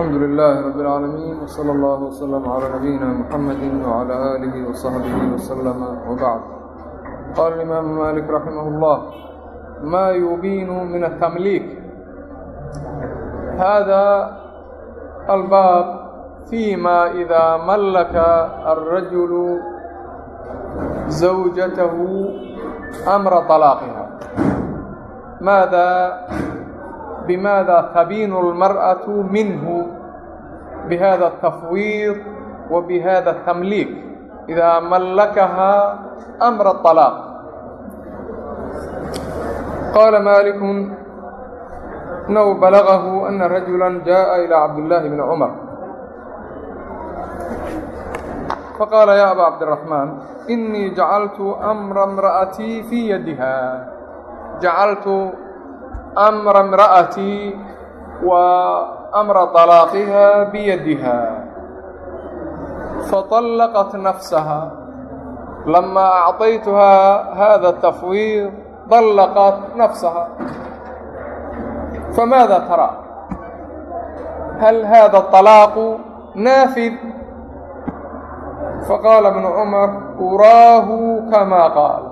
الحمد لله رب العالمين وصلى الله وسلم على نبينا محمد وعلى آله وصحبه وسلم وبعد قال الإمام مالك رحمه الله ما يبين من التمليك هذا الباب فيما إذا ملك الرجل زوجته أمر طلاقها ماذا بماذا تبين المرأة منه بhda التfوiض وبhda التmliik إda mllkha أmr الطلاq qاla malik إنه blغh أنa رaجuلا جaءa إلى cabdاللahi بن cmر fqاla yا abا cبدالرحمن إنii جacaltu أmra امرأتيi fي yadiha jacaltu أmra امرأتيi waa amra طalaaqiha biyadiha faطallaqat nafsaha lamaa acطaytuhaa hada الtafwiid طallaqat nafsaha famaada taraa hal hada الطalaaqu naafid faqaala bnu cumar uraahu kama qaal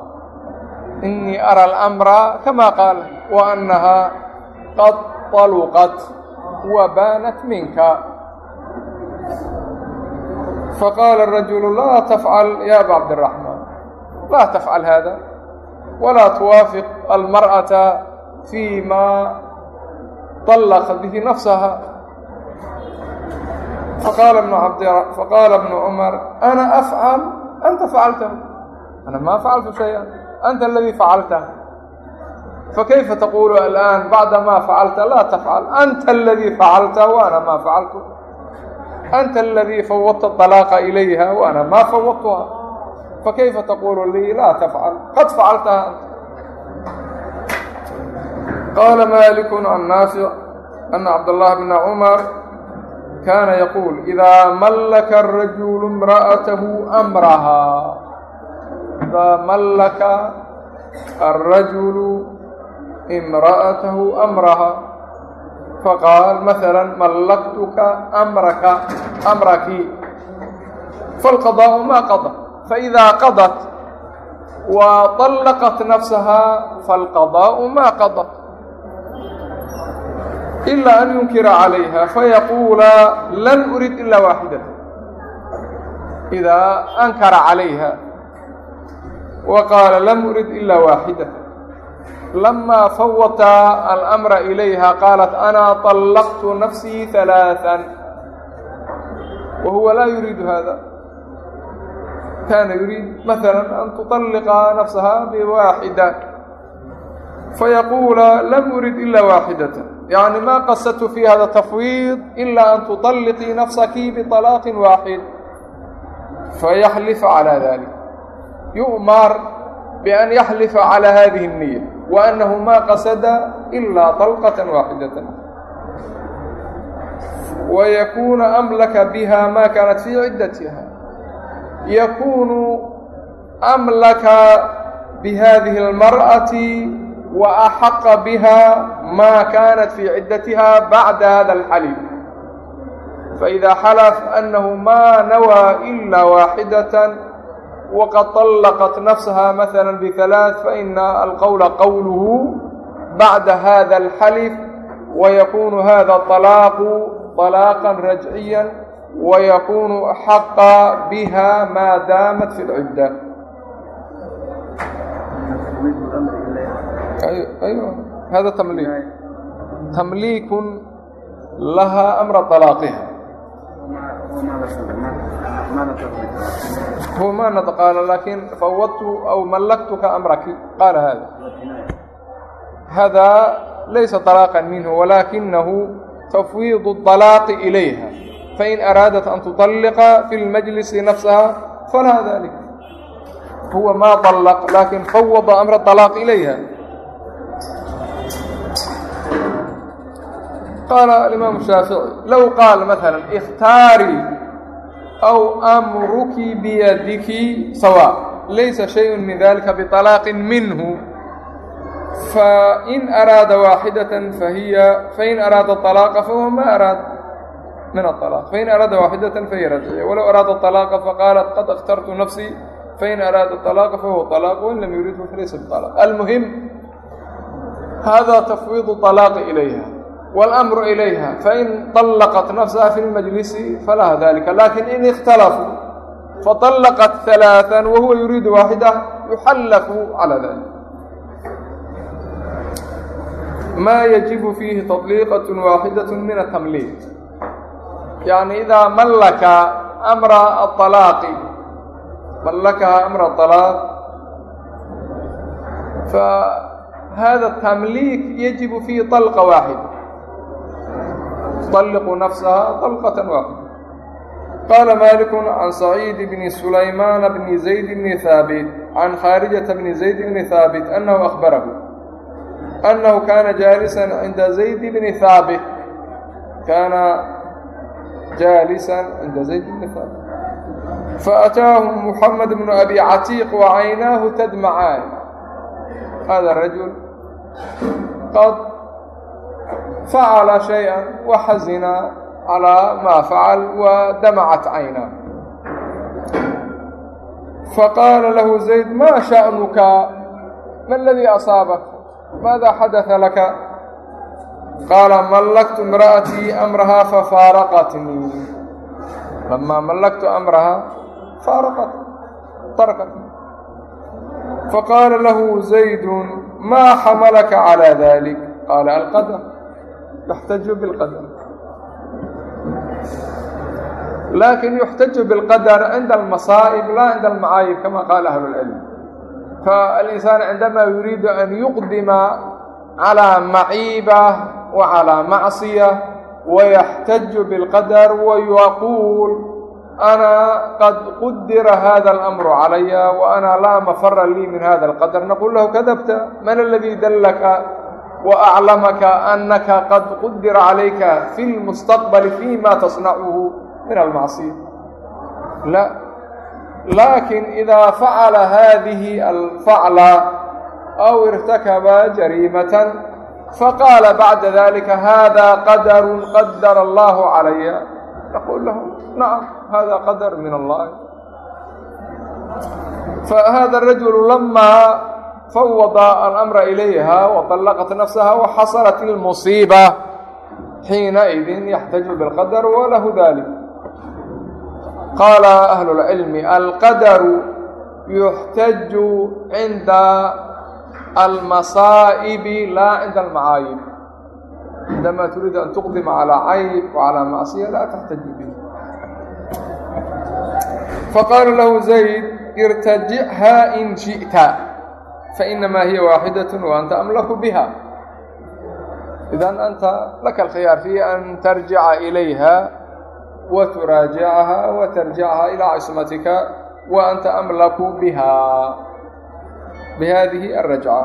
inii ara اlamra kama qaal wa annaha qad طaluqat وبانت منك فقال الرجل لا تفعل يا أبا عبد الرحمن لا تفعل هذا ولا توافق المرأة فيما طلق به نفسها فقال ابن عبد فقال ابن عمر أنا أفعل أنت فعلته أنا ما فعلت شيئا أنت الذي فعلته فكيف تقول الآن بعد ما فعلت لا تفعل أنت الذي فعلت وأنا ما فعلت أنت الذي فوضت الطلاق إليها وأنا ما فوضتها فكيف تقول لي لا تفعل قد فعلتها أنت قال مالك عن نافع أن عبد الله بن عمر كان يقول إذا ملك الرجل امرأته أمرها إذا ملك الرجل امرأته أمرها فقال مثلا ملكتك أمرك أمرك فالقضاء ما قضى فإذا قضت وطلقت نفسها فالقضاء ما قضى إلا أن ينكر عليها فيقول لن أريد إلا واحدة إذا أنكر عليها وقال لم أريد إلا lama fawata almra ilayha qaalat ana طallaqtu nafsii ثalaaثa wa huwa laa yuriidu hada kaana yuriid maala an tuطalliqa nafsaha biwaaxida fayaquula lam urid ila waaxidatn yacni ma qasadtu fi hada tafwiid ila an tuطalliqii nafsaki biطalaaqin waaxid fayaxlif calى dalik yu'mar bian yaxlifa calى hadihi الniya وأنه ما قصد إلا طلقة واحدة ويكون أملك بها ما كانت في عدتها يكون أملك بهذه المرأة وأحق بها ما كانت في عدتها بعد هذا الحليف فإذا حلف أنه ما نوى إلا واحدة وقد طلقت wqad طalqat nafsaha mثlا bثaلaaث faina alqowla qowluhu bacda hada اlxalif wayakunu hada طalaaqu طalaaqa rajciya wayakunu axaqa biha maa daamat fi اlcidda hada tamliik tamliikun laha amra طalaaqiha huma nadqaana laakiin fawwadtu aw mallaktuka amraki qaala haada. Hadaa laysa طalaaqan minhu walaakinahu tafwiidu اطalaaqi ilayha. Fain araadat an tuطalliqa fi اlmajlisi nafsaha falaha dalik huwa maa طallaq laakin fawwada amra طalaaq ilayha. قال الإمام الشافعي لو قال مثلا اختاري أو أمرك بيدك سواء ليس شيء من ذلك بطلاق منه فإن أراد واحدة فهي فإن أراد الطلاق فهو ما أراد من الطلاق فإن أراد واحدة فهي رجعية ولو أراد الطلاق فقالت قد اخترت نفسي فإن أراد الطلاق فهو طلاق وإن لم يريده فليس بطلاق المهم هذا تفويض الطلاق إليها والأمر إليها فإن طلقت نفسها في المجلس فلها ذلك لكن إن اختلفوا فطلقت ثلاثا وهو يريد واحدة يحلف على ذلك ما يجب فيه تطليقة واحدة من التمليك يعني إذا ملك أمر الطلاق ملكها أمر الطلاق فهذا التمليك يجب فيه طلقة واحدة تطلق نفسها طلقة واحدة قال مالك عن سعيد بن سليمان بن زيد بن ثابت عن خارجة بن زيد بن ثابت أنه أخبره أنه كان جالسا عند زيد بن ثابت كان جالسا عند زيد بن ثابت فأتاه محمد بن أبي عتيق وعيناه تدمعان هذا الرجل قد فعل شيئا وحزن على ما فعل ودمعت عيناه فقال له زيد ما شأنك ما الذي أصابك ماذا حدث لك قال ملكت امرأتي أمرها ففارقتني لما ملكت أمرها فارقت تركتني فقال له زيد ما حملك على ذلك قال القدر yaxtaju biاlqadar laakiin yuxtaju biاlqadar cinda almasaa'ib laa cinda almacaayib kama qaala ahlu اlcilm faalinsaan cindama yuriidu an yuqdima calى maciiba wa calىa macsiya wayaxtaju biاlqadar wayaquul ana qad qudira hada alamru calaya wa ana laa mafara lii min hada alqadar naqul lahu kadabta man aladii dallaka وأclamka أnaka qad qudira عalayka fi اlmustaqبل fيma tasnacuhu min almacصiya laakiin إida facla hadihi alfacla أw اrtakba jariimaة faqaala bacda dalika hada qadaru qadara allahu calaya yaqul lahu nacam hada qadar min allahi fahada الrajul lama الأمر إليها وطلقت نفسها وحصلت المصيبة حينئذ يحتج بالقدر وله ذلك قال أهل العلم القدر يحتج عند المصائب لا عند المعايب عندما تريد أن تقدم على عيب وعلى معصية لا تحتج به فقال له زيد ارتجعها إن شئت فإنما fainamaa hiya waaxidatun wa anta amlaku biha idan anta laka alkhiyaar fi an tarjica ilayha wa turaajicahaa wa tarjicahaa ilaa cismatika wa anta amlaku bihaa bihadihi alrajca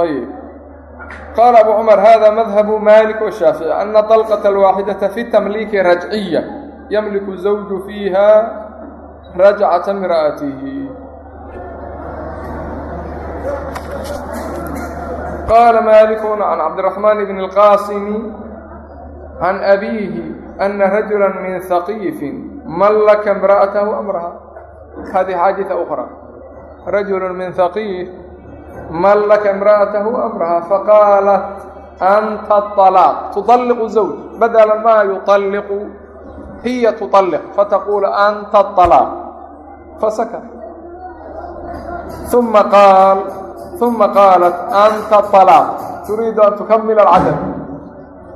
ayb qaala abu cumar hada madhabu malik washaafici ana طalqaة alwaaxidaةa fi tamliiki rajciya yamliku zawju fiiha rajcata imra'atihi qاla mاlik عن cabdالرحmن بن الqاsm عن أbيه أنa raجuلا min ثaqيف mallka امرأaته أmrha hadi xاadiثة أخرى. raجuل min ثaqيف mallka امرأaته أmrha faqاalat أnta الطلاq tuطلq زوج. badla maa yuطلq hiya tuطلq fatquul أnta الطلاq faskت uma qaal uma qaalat anta alaaq turiidu an tukamila alcadad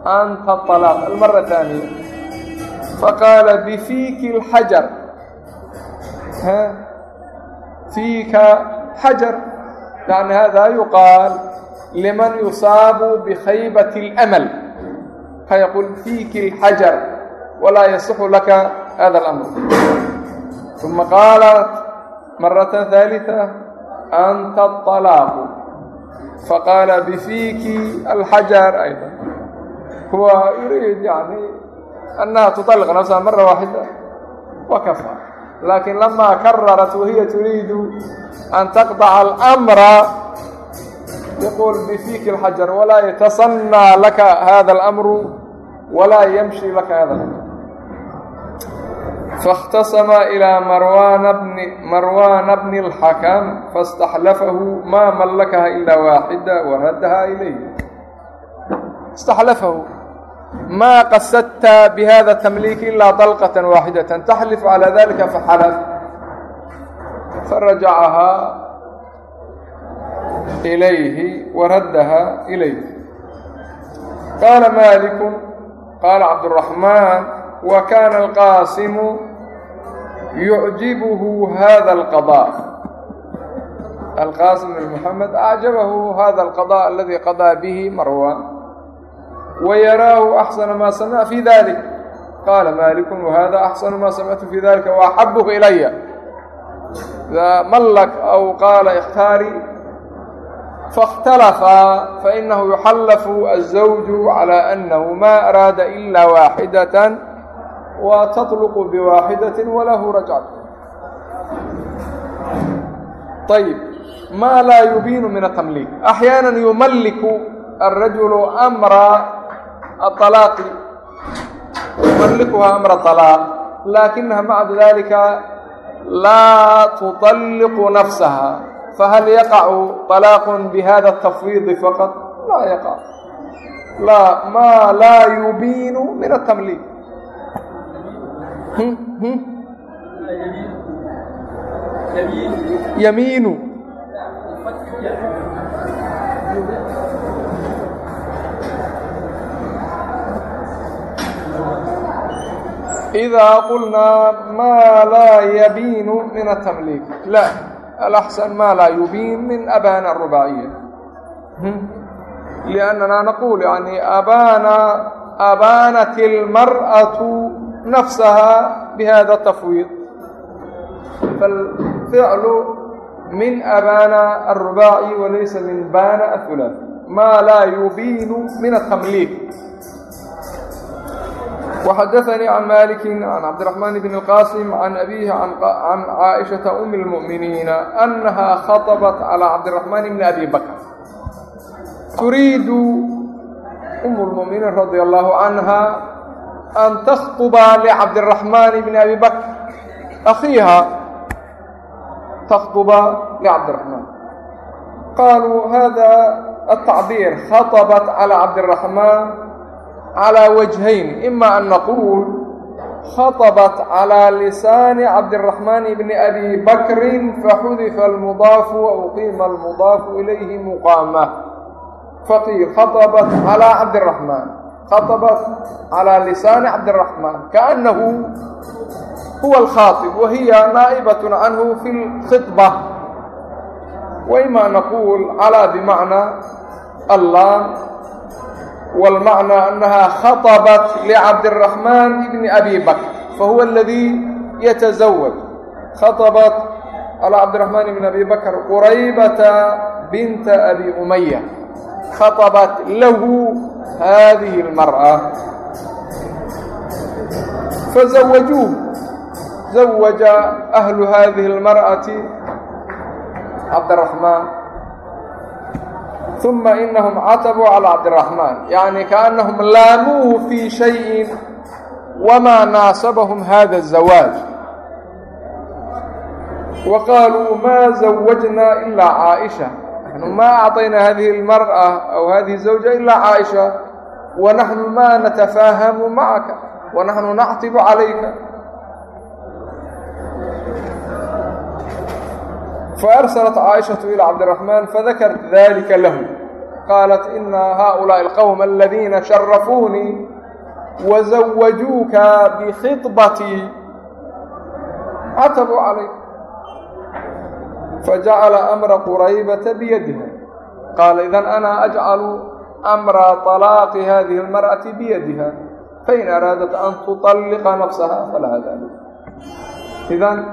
anta alaaq almara taaniya faqaala bifiiki lxajar fiika xajar yani hada yuqaal liman yusaabu bikhaybati اlamal fayaquul fiiki اlxajar walaa yasixu laka hada اlamr uma qaalat marata ثaaliثa بفيك الحجر أيضا هو يريد يعني أنها تطلق نفسها مرة واحدة وكفى لكن لما كررت وهي تريد أن تقطع الأمر يقول بفيك الحجر ولا يتصنى لك هذا الأمر ولا يمشي لك هذا الأمر فاختصم إلى faاkhtasamaa ilىa marwaana bni اlxakam faاstaxlafahu maa mallakaha ilaa waaxida waraddaha ilayh istaxlafahu maa qasadta bihada tamliiki ilaa dalqatan waaxidatan taxlif calaa dalika faxalaf farajacahaa ilayhi waraddaha ilayh qaala maaliku qaala cabduraxmaan الرحمن وكان القاسم يعجبه هذا القضاء القاسم بن محمد أعجبه هذا القضاء الذي قضى به مروان ويراه أحسن ما سمع في ذلك قال مالك وهذا أحسن ما سمعت في ذلك وأحبه إلي إذا ملك أو قال اختاري فاختلفا فإنه يحلف الزوج على أنه ما أراد إلا واحدة وتطلق بواحدة وله رجعة طيب ما لا يبين من التمليك أحيانا يملك الرجل أمر الطلاق يملكها أمر الطلاق لكنها مع ذلك لا تطلق نفسها فهل يقع طلاق بهذا التفويض فقط لا يقع لا ما لا يبين من التمليك هم yamiinu. إda qulnaa ma laa yabin min التmliik la alأxsن ma laa yubiin min abana الرubaaciya لأnnana hmm? naqul yani abana abanat اlmarأaة nafsaha bihada tafwiid falficlu min abana alrubaaci walaysa min bana ahulaafi ma laa yubiinu min altamliik وxadaثnي عن mالك عن cبدالرحمن بن القاسم عن أbيه عن cائشhaة أم المؤمiنiiن أنها خطبت على cبدالرحمن بن أbي بكر. تuriid أم المؤمiنiin رضي الله عنها an tasquba licabdiraxmaan bni abi bakr akhiiha tasquba licabdiraxmaan qaluu hada atacbiir khatabat cala cabdiraxmaan calى wajhayn ima an naquul khatabat calى lisaani cabdiraxmaan bni abi bakrin faxudifa almudaafu wauqiima almudaafu ilayhi muqaama faqiil khatabat calى cabdiraxmaan فقيل خطبت على عبد الرحمن خطبت على لسان عبد الرحمن كأنه هو الخاطب وهي نائبة عنه في الخطبة وإما نقول على بمعنى الله والمعنى أنها خطبت لعبد الرحمن بن أبي بكر فهو الذي يتزوج خطبت على عبد الرحمن بن khatabat lahu haadihi اlmar'a fazawajuuh zawaja ahlu haadihi اlmar'ati cabdiraxmaan ثuma inahum catabuu calى cabdiraxmaan yacni kaanahum laamuuhu fii shayin wmaa naasabahum hada الzawaaj wa qaaluu ma zawajnaa ilaa caaئisha naxnu maa acطayna hadihi اlmarأa aw hadihi الزawja ilaa caaisha wanaxnu maa natafaahamu macaka wanaxnu nactibu calayka faarsalat caaishaةu ilى cabdiraxmaan fadakart dalika lahu qaalat ina haؤulaaءi اlqowma aladiina sharafuunii wazawajuuka bikhiطbatii catabuu calayk هؤلاء القوم الذين شرفوني وزوجوك بخطبتي عتبوا عليك فجعل أمر قريبة بيدها قال إذا أنا أجعل أمر طلاق هذه المرأة بيدها فإن أرادت أن تطلق نفسها فلها ذلك إذا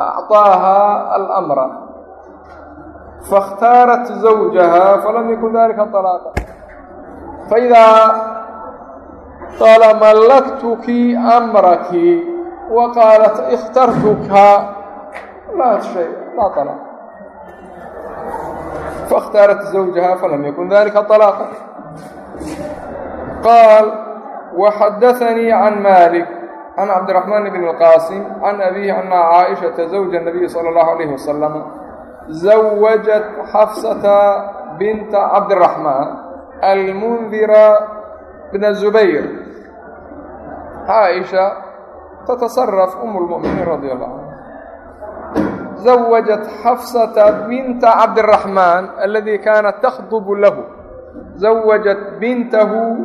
أعطاها الأمر فاختارت زوجها فلم يكن ذلك طلاقا فإذا قال ملكتك أمرك وقالت اخترتك لا شيء لا طلاق فاختارت زوجها فلم يكن ذلك طلاقا قال وحدثني عن مالك عن عبد الرحمن بن القاسم عن أبيه أن عائشة زوج النبي صلى الله عليه وسلم زوجت حفصة بنت عبد الرحمن المنذر بن الزبير عائشة تتصرف أم المؤمنين رضي الله عنها زوجت حفصة بنت عبد الرحمن الذي كانت تخطب له زوجت بنته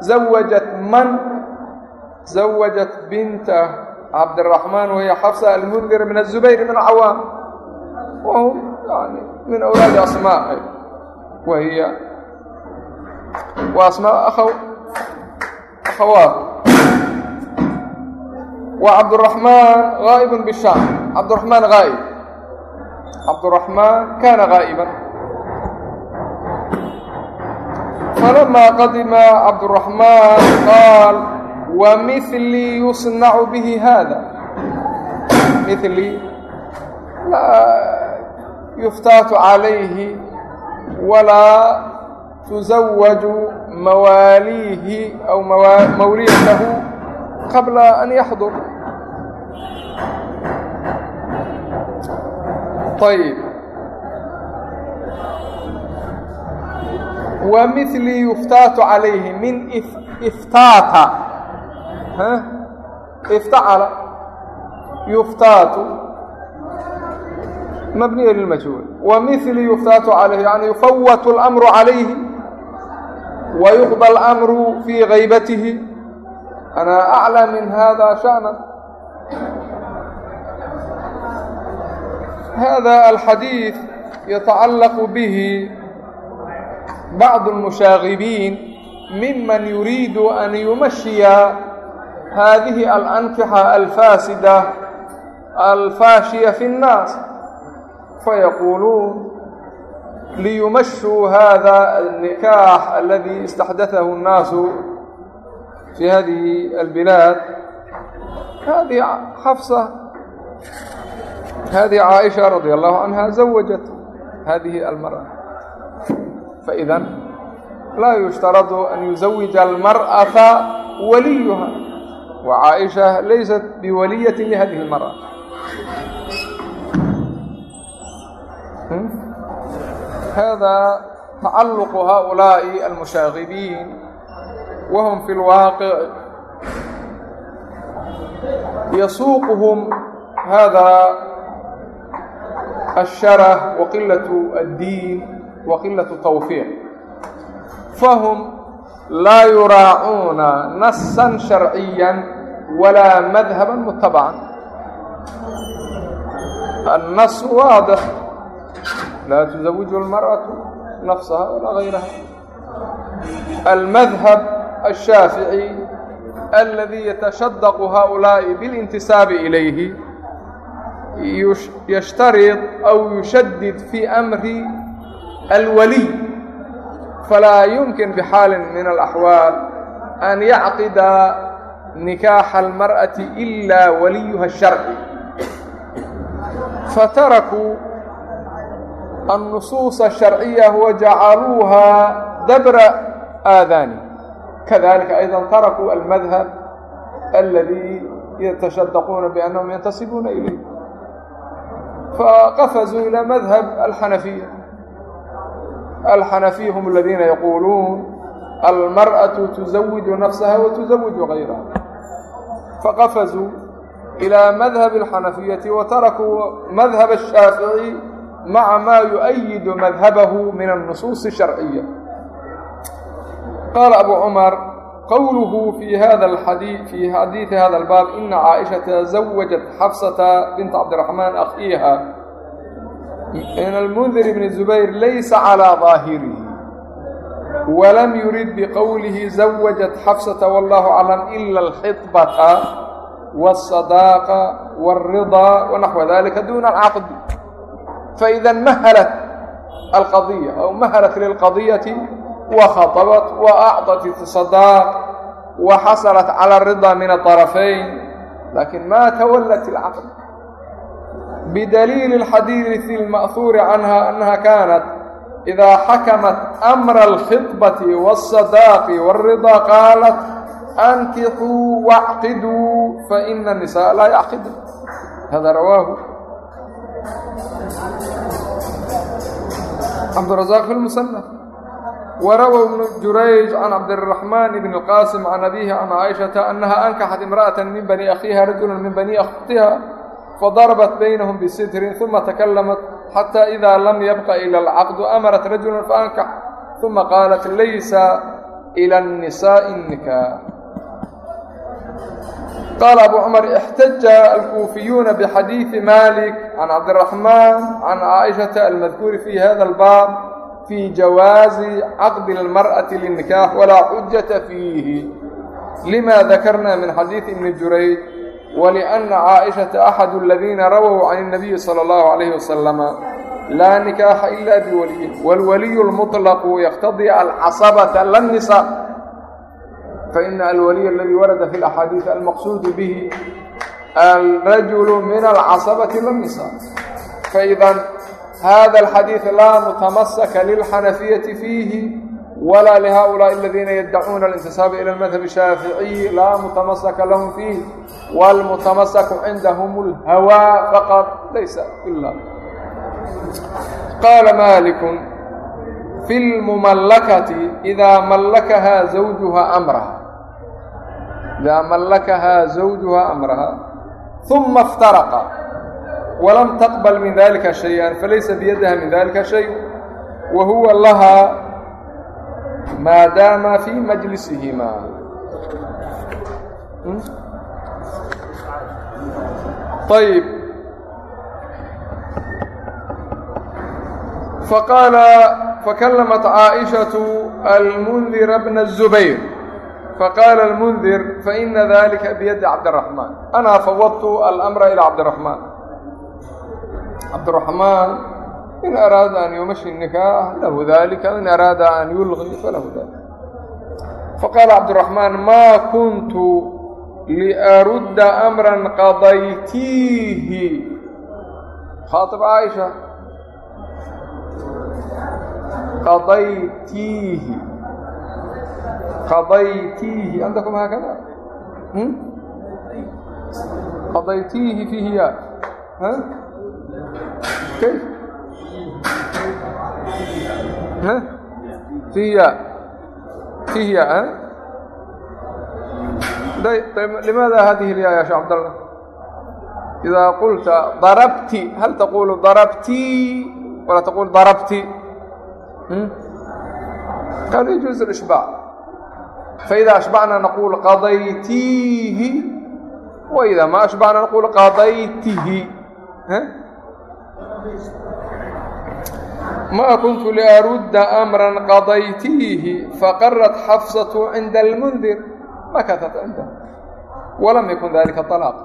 زوجت من زوجت بنت عبد الرحمن وهي حفصة المنذر من الزبير من العوام وهم يعني من أولاد أسماء وهي وأسماء أخو أخوات وعبد الرحمن غائب بالشام عبد الرحمن غائب عبد الرحمن كان غائبا فلما قدم عبد الرحمن قال ومثلي يصنع به هذا مثلي لا يفتات عليه ولا تزوج مواليه أو موليته ayb wa mili yuftaatu calayhi min iftaata iftacala yuftaatu mabniya lilmajhuul wa mili yuftaatu calayhi yani yufawat اlamru calayhi wa yuqda اlamru fii gaybatihi ana aclى min hada shaأna هذا الحديث يتعلق به بعض المشاغبين ممن يريد أن يمشي هذه الأنكحة الفاسدة الفاشية في الناس فيقولون ليمشوا هذا النكاح الذي استحدثه الناس في هذه البلاد هذه حفصة هذه عائشة رضي الله عنها زوجت هذه المرأة فإذا لا يشترط أن يزوج المرأة وليها وعائشة ليست بولية لهذه المرأة هذا تعلق هؤلاء المشاغبين وهم في الواقع يسوقهم هذا الشره وقلة الدين وقلة التوفيق فهم لا يراعون نصا شرعيا ولا مذهبا متبعا النص واضح لا تزوج المرأة نفسها ولا غيرها المذهب الشافعي الذي يتشدق هؤلاء بالانتساب إليه yashtarid aw yushadid fii amri alwaliy falaa yumkin bixaalin min alaxwaal an yacqida nikaaxa almar'ati ilaa waliyuha sharci fatarakuu annusuusa asharciya wajacaluuhaa dabra aadaani kadalika aydan tarakuu almadhab aladi yatashadaquuna biannahum yantasibuuna ilayh faqafzuu ilى madhab alxanafiya alxanafiya hm aladiina yaquuluun almarأaةu tuزawidu nafsaha watuزawidu غayraha faqafzuu ilى madhab اlxanafiyaةi watarakuu madhab الshaafiعي maca maa yuؤayidu madhabahu min الnusuuصi الsharciya qaala abu cmar qwluhu fi hada xadii fi xadiidi hada albaab ina caaishata zawajat xafsata binta cabdiraxmaan akhiiha min almundir bni zubayr laysa calaa daahirihi walam yurid biqowlihi zawajat xafsata wallahu aclam ila alxidbata wاsadaaqa wاridaa wanaxwa dalika duna alcaqdi faida mahalat alqadiya aw mahalat lilqadiyati wakhaطabat wa acdat wa xasalat cala ridaa min aطarafayn laakiin ma tawallat اlcaql bidaliili اlxadiidi اlma'huuri canha anha kaanat idaa xakamat amra alkhidbati wالsadaaqi wاridaa qaalat ankixuu wacqiduu faina الnisaa laa yacqidu hada rawaahu. Cabdurazaaq fi musnf warawa ibnu jurayj can cabdiraxmaan ibn qaasim can abiihi can caaishata annaha ankaxat imra'ata min bani akhiiha rajulan min bani akhtiha fadarabat baynahum bisitrin uma takalamat xata ida lam yabqa ila alcaqdu amarat rajulan faankax uma qaalat laysa ila annisaai nikax qال أbو cمر اxتج الكوفiyuنa بxadيiثi mالك عن cabدiلرحمن عن cائشhaةa المذكوuر في hda الbاب fii jawaazi caqdi اlmarأaةi linikaax walaa xujata fiihi. Lima dakarna min xadiiثi ibni jurayd wliأna caaئiشhaةa axad اladiina rawow can الnabiyi salى اllahu عalayh wasalama laa nikaaxa ila biwaliyi wاlwaliyu اlmuطlaqu yaqtadii alcasabata la الnisa faina alwaliy aladii warada fi اlaxaadiiث almaqsuud bihi alrajulu min alcasabati la الnisa faidan hada alxadiid laa mutamasaka lilxanafiyati fiihi walaa lihaulaaءi aladiina yaddacuuna alintisaaba ila almadhab الshaaficiyi laa mutamasaka lahum fiih wاlmutamasaku cindahum اlhawaa faqad laysa ila qaala maaliku fi اlmumallakati idaa mallakahaa zawjuha amraha idaa mallakahaa zawjuha amraha uma اftaraqa walam taqbal min dalika shay-an falaysa biyadaha min dalika shay wa huwa lahaa maadaama fii majlisihima. Hmm? Ayb faqaala fakalamat caaishatu almundira bna الzubayr faqaala اlmundir faina dalika biyadi cabdiraxmaan ana fawadtu alamra ilى cabdiraxmaan عبد الرحمن عبد الرحمن إن أراد أن يمشي النكاح له ذلك إن أراد أن يلغي فله ذلك فقال عبد الرحمن ما كنت لأرد أمرا قضيتيه خاطب عائشة قضيتيه قضيتيه عندكم هكذا هم؟ قضيتيه فيه ياء ها كيف ها فيه ياء فيه ياء ها طيب لماذا هذه الياء يا شيخ عبد الله إذا قلت ضربت هل تقول ضربتي ولا تقول ضربتي قالوا يجوز الإشباع فإذا أشبعنا نقول قضيتيه وإذا ما أشبعنا نقول قضيته ها؟ ma kuntu liarudda amran qadaytiihi faqarat xafsatu cinda almundir. Makatat cindah walam yakun dalika طalaq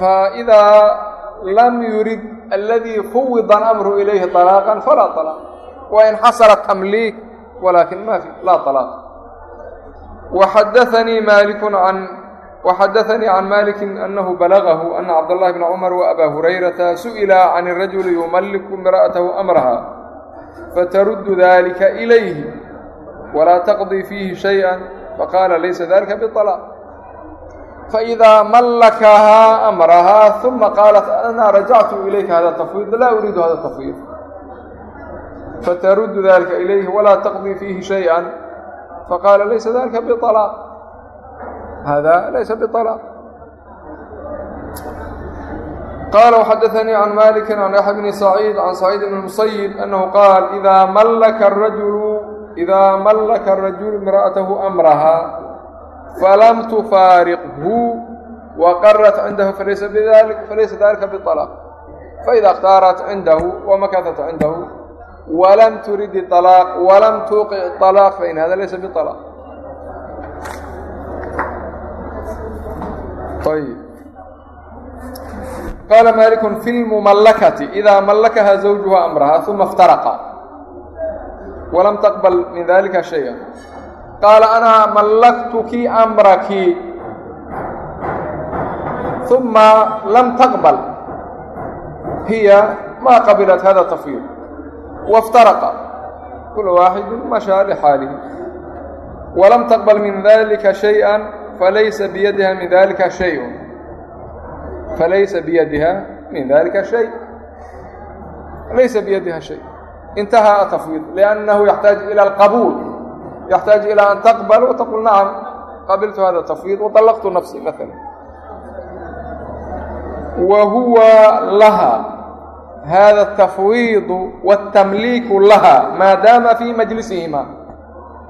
faidaa lam yurid aladii fuwida amru ilayhi طalaaqan falaa طalaaq wain xasara tamliik walakin ma fi laa طalaaq waxadaanii maaliku can وxadثnي عن mالك أنh بلغه أن cبدالله بن cمر وأbا هurيرةa سئلa عن الرجل يملك امرأته أمرها fترد ذلكa إليه ولا تقضي فيه شhيئا فقال ليسa ذلكa بطلاق فإذا ملكhaa أمرها ثمa قالت أنا رجعت إليka hذا تفويض لا أريد hذا تفويض fترد ذلكa إليه ولا تقضي فيه شhيئا فقال ليسa ذلكa بطلاق hada laysa biطalaaq qala وxadaثnii can maliki can yaxya bni saciid can saciid bn musayib anahu qaal idaa mallaka rajulu idaa mallaka الrajulu imra'atahu amraha falam tufaariqhu waqarat cindahu falaysa dalika biطalaaq faida اkhtarat cindahu wamakanat cindahu walam turidi طalaaq walam tuqic طalaaq fain hada laysa biطalaaq ليس بطلاق طيب قال مالك في المملكة إذا ملكها زوجها أمرها ثم افترقا ولم تقبل من ذلك شيئا قال أنا ملكتك أمرك ثم لم تقبل هي ما قبلت هذا التفويض وافترقا كل واحد مشى لحاله ولم تقبل falaysa biyadiha min dalika shayun falaysa biyadiha min dalika shay laysa biyadiha shay intahaa atafwiid liannahu yaxtaaj ila alqabuul yaxtaaj ilaa an taqbal wa taqul nacam qabiltu hada tafwiid wa طallaqtu nafsi maala wa huwa laha hada التafwiiض والtamliiku laha maa daama fii majlisihima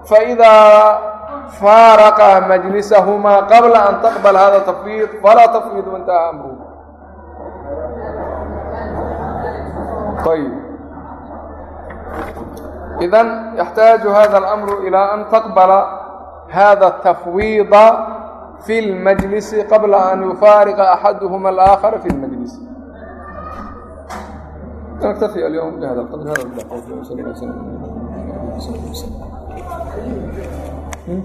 faidaa faaraqa majlisahumaa qabla an taqbala hada tafwiid falaa tafwiid intaha amru ayb idan yaxtaaju hada alamru ilaa an taqbala hada atafwiida fi اlmajlisi qabla an yufaariqa axaduhuma alaakhara fi اlmajlis نكتفي اليوم بهذا القدر. هذا وصلى الله وسلم. Hmm?